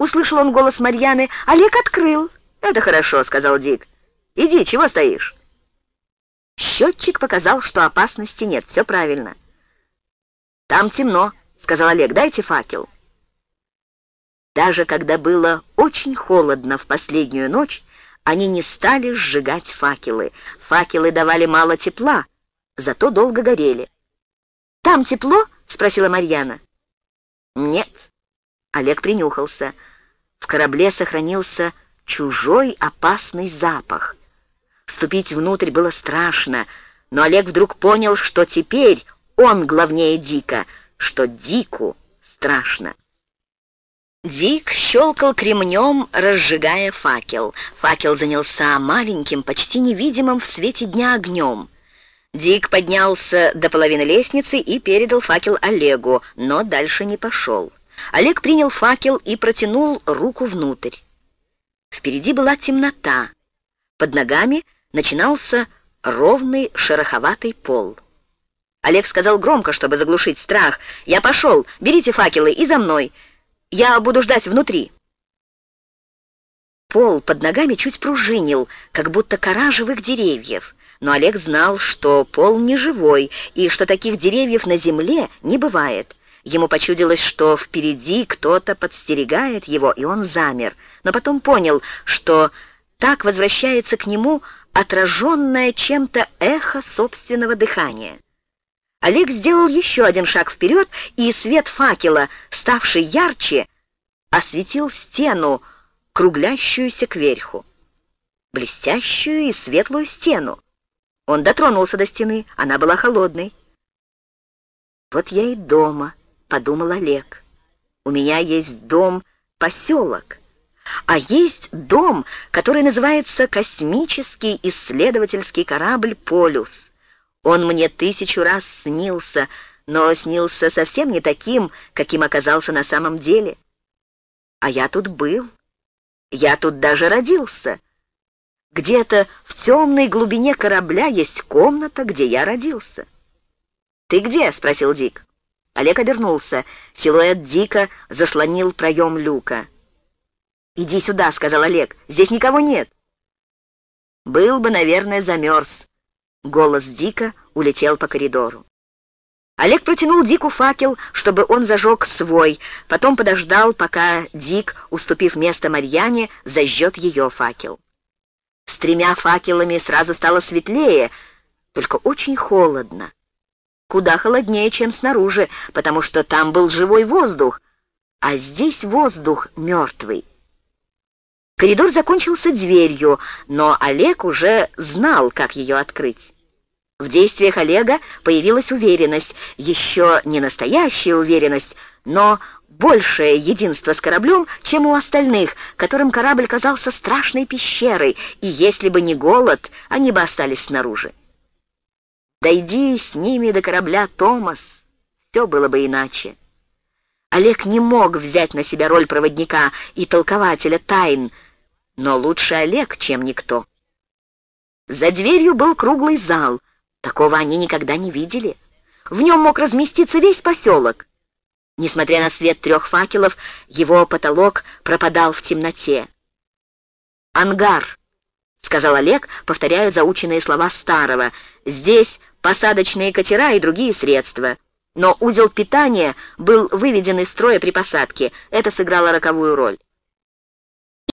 услышал он голос Марьяны. Олег открыл. «Это хорошо», — сказал Дик. «Иди, чего стоишь?» Счетчик показал, что опасности нет, все правильно. «Там темно», — сказал Олег, — «дайте факел». Даже когда было очень холодно в последнюю ночь, они не стали сжигать факелы. Факелы давали мало тепла, зато долго горели. «Там тепло?» — спросила Марьяна. «Нет». Олег принюхался. В корабле сохранился чужой опасный запах. Вступить внутрь было страшно, но Олег вдруг понял, что теперь он главнее Дика, что Дику страшно. Дик щелкал кремнем, разжигая факел. Факел занялся маленьким, почти невидимым в свете дня огнем. Дик поднялся до половины лестницы и передал факел Олегу, но дальше не пошел. Олег принял факел и протянул руку внутрь. Впереди была темнота. Под ногами начинался ровный шероховатый пол. Олег сказал громко, чтобы заглушить страх. «Я пошел, берите факелы и за мной. Я буду ждать внутри». Пол под ногами чуть пружинил, как будто кора живых деревьев. Но Олег знал, что пол не живой и что таких деревьев на земле не бывает. Ему почудилось, что впереди кто-то подстерегает его, и он замер. Но потом понял, что так возвращается к нему отраженное чем-то эхо собственного дыхания. Олег сделал еще один шаг вперед, и свет факела, ставший ярче, осветил стену, круглящуюся кверху. Блестящую и светлую стену. Он дотронулся до стены, она была холодной. «Вот я и дома», — подумал Олег. «У меня есть дом-поселок, а есть дом, который называется «Космический исследовательский корабль «Полюс». Он мне тысячу раз снился, но снился совсем не таким, каким оказался на самом деле. А я тут был. Я тут даже родился. Где-то в темной глубине корабля есть комната, где я родился. «Ты где?» — спросил Дик. Олег обернулся. Силуэт Дика заслонил проем люка. «Иди сюда», — сказал Олег. «Здесь никого нет». «Был бы, наверное, замерз», Голос Дика улетел по коридору. Олег протянул Дику факел, чтобы он зажег свой, потом подождал, пока Дик, уступив место Марьяне, зажжет ее факел. С тремя факелами сразу стало светлее, только очень холодно. Куда холоднее, чем снаружи, потому что там был живой воздух, а здесь воздух мертвый. Коридор закончился дверью, но Олег уже знал, как ее открыть. В действиях Олега появилась уверенность, еще не настоящая уверенность, но большее единство с кораблем, чем у остальных, которым корабль казался страшной пещерой, и если бы не голод, они бы остались снаружи. Дойди с ними до корабля Томас, все было бы иначе. Олег не мог взять на себя роль проводника и толкователя тайн, но лучше Олег, чем никто. За дверью был круглый зал. Такого они никогда не видели. В нем мог разместиться весь поселок. Несмотря на свет трех факелов, его потолок пропадал в темноте. «Ангар», — сказал Олег, повторяя заученные слова старого. «Здесь посадочные катера и другие средства». Но узел питания был выведен из строя при посадке. Это сыграло роковую роль.